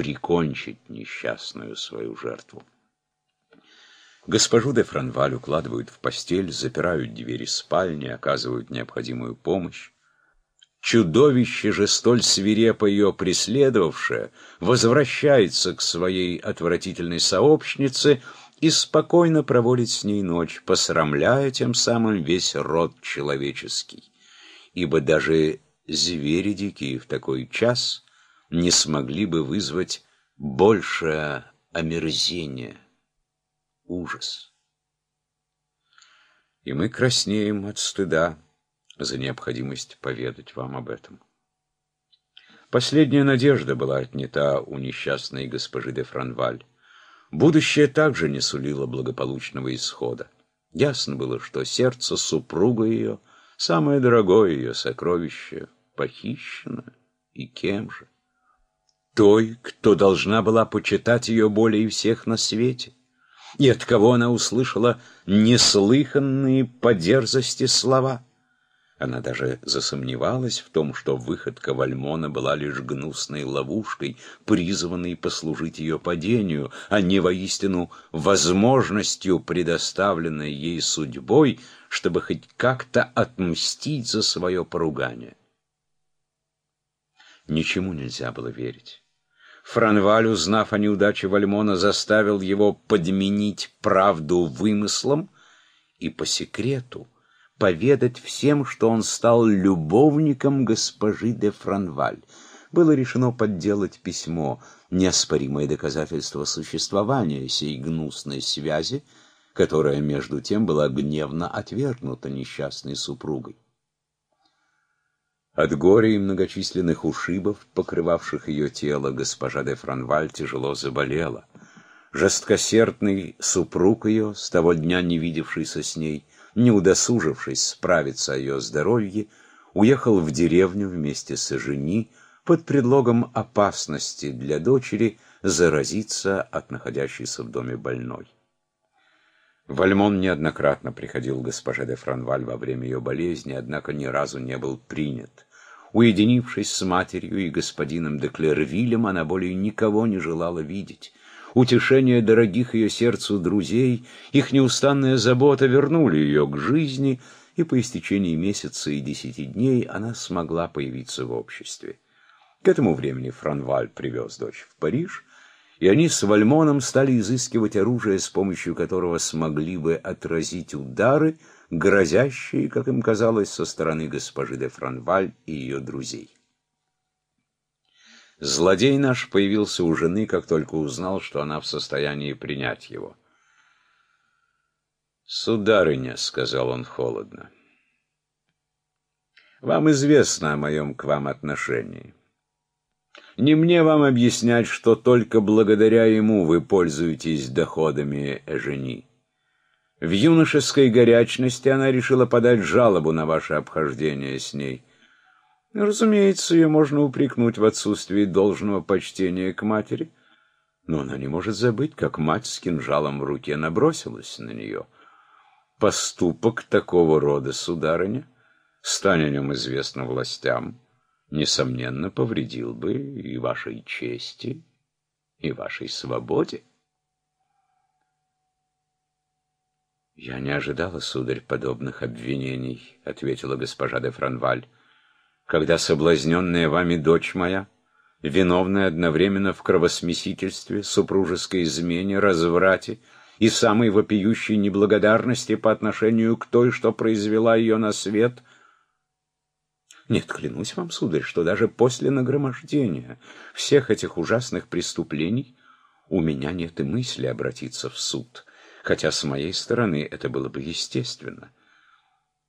прикончить несчастную свою жертву. Госпожу де Франваль укладывают в постель, запирают двери спальни, оказывают необходимую помощь. Чудовище же, столь свирепо ее преследовавшее, возвращается к своей отвратительной сообщнице и спокойно проводит с ней ночь, посрамляя тем самым весь род человеческий. Ибо даже звери дикие в такой час не смогли бы вызвать большее омерзение, ужас. И мы краснеем от стыда, за необходимость поведать вам об этом. Последняя надежда была отнята у несчастной госпожи де Франваль. Будущее также не сулило благополучного исхода. Ясно было, что сердце супруга ее, самое дорогое ее сокровище, похищено. И кем же? Той, кто должна была почитать ее более всех на свете. И от кого она услышала неслыханные по дерзости слова — она даже засомневалась в том, что выходка Вальмона была лишь гнусной ловушкой, призванной послужить ее падению, а не воистину возможностью, предоставленной ей судьбой, чтобы хоть как-то отмстить за свое поругание. Ничему нельзя было верить. Франваль, узнав о неудаче Вальмона, заставил его подменить правду вымыслом и по секрету — поведать всем, что он стал любовником госпожи де Франваль. Было решено подделать письмо, неоспоримое доказательство существования сей гнусной связи, которая, между тем, была гневно отвергнута несчастной супругой. От горя и многочисленных ушибов, покрывавших ее тело, госпожа де Франваль тяжело заболела. Жесткосердный супруг ее, с того дня не видевшийся с ней, не удосужившись справиться о ее здоровье, уехал в деревню вместе с жени под предлогом опасности для дочери заразиться от находящейся в доме больной. Вальмон неоднократно приходил к госпоже де Франваль во время ее болезни, однако ни разу не был принят. Уединившись с матерью и господином де Клервилем, она более никого не желала видеть утешение дорогих ее сердцу друзей, их неустанная забота вернули ее к жизни, и по истечении месяца и десяти дней она смогла появиться в обществе. К этому времени Франваль привез дочь в Париж, и они с Вальмоном стали изыскивать оружие, с помощью которого смогли бы отразить удары, грозящие, как им казалось, со стороны госпожи де Франваль и ее друзей. Злодей наш появился у жены, как только узнал, что она в состоянии принять его. «Сударыня», — сказал он холодно, — «вам известно о моем к вам отношении. Не мне вам объяснять, что только благодаря ему вы пользуетесь доходами Эжени. В юношеской горячности она решила подать жалобу на ваше обхождение с ней». Разумеется, ее можно упрекнуть в отсутствии должного почтения к матери, но она не может забыть, как мать с кинжалом в руке набросилась на нее. Поступок такого рода, сударыня, стань о нем известно властям, несомненно, повредил бы и вашей чести, и вашей свободе. «Я не ожидала, сударь, подобных обвинений», — ответила госпожа де Франваль когда соблазненная вами дочь моя, виновная одновременно в кровосмесительстве, супружеской измене, разврате и самой вопиющей неблагодарности по отношению к той, что произвела ее на свет. Нет, клянусь вам, сударь, что даже после нагромождения всех этих ужасных преступлений у меня нет и мысли обратиться в суд, хотя с моей стороны это было бы естественно.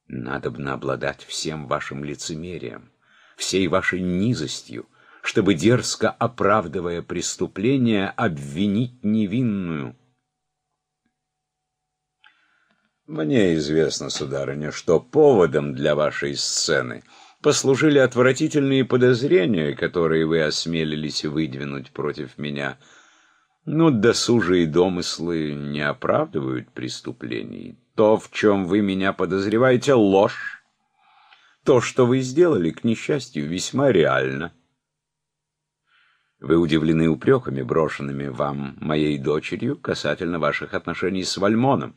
Надобно обладать всем вашим лицемерием, всей вашей низостью, чтобы, дерзко оправдывая преступление, обвинить невинную. Мне известно, сударыня, что поводом для вашей сцены послужили отвратительные подозрения, которые вы осмелились выдвинуть против меня. Но досужие домыслы не оправдывают преступлений то, в чем вы меня подозреваете, ложь. То, что вы сделали, к несчастью, весьма реально. Вы удивлены упреками, брошенными вам моей дочерью, касательно ваших отношений с Вальмоном.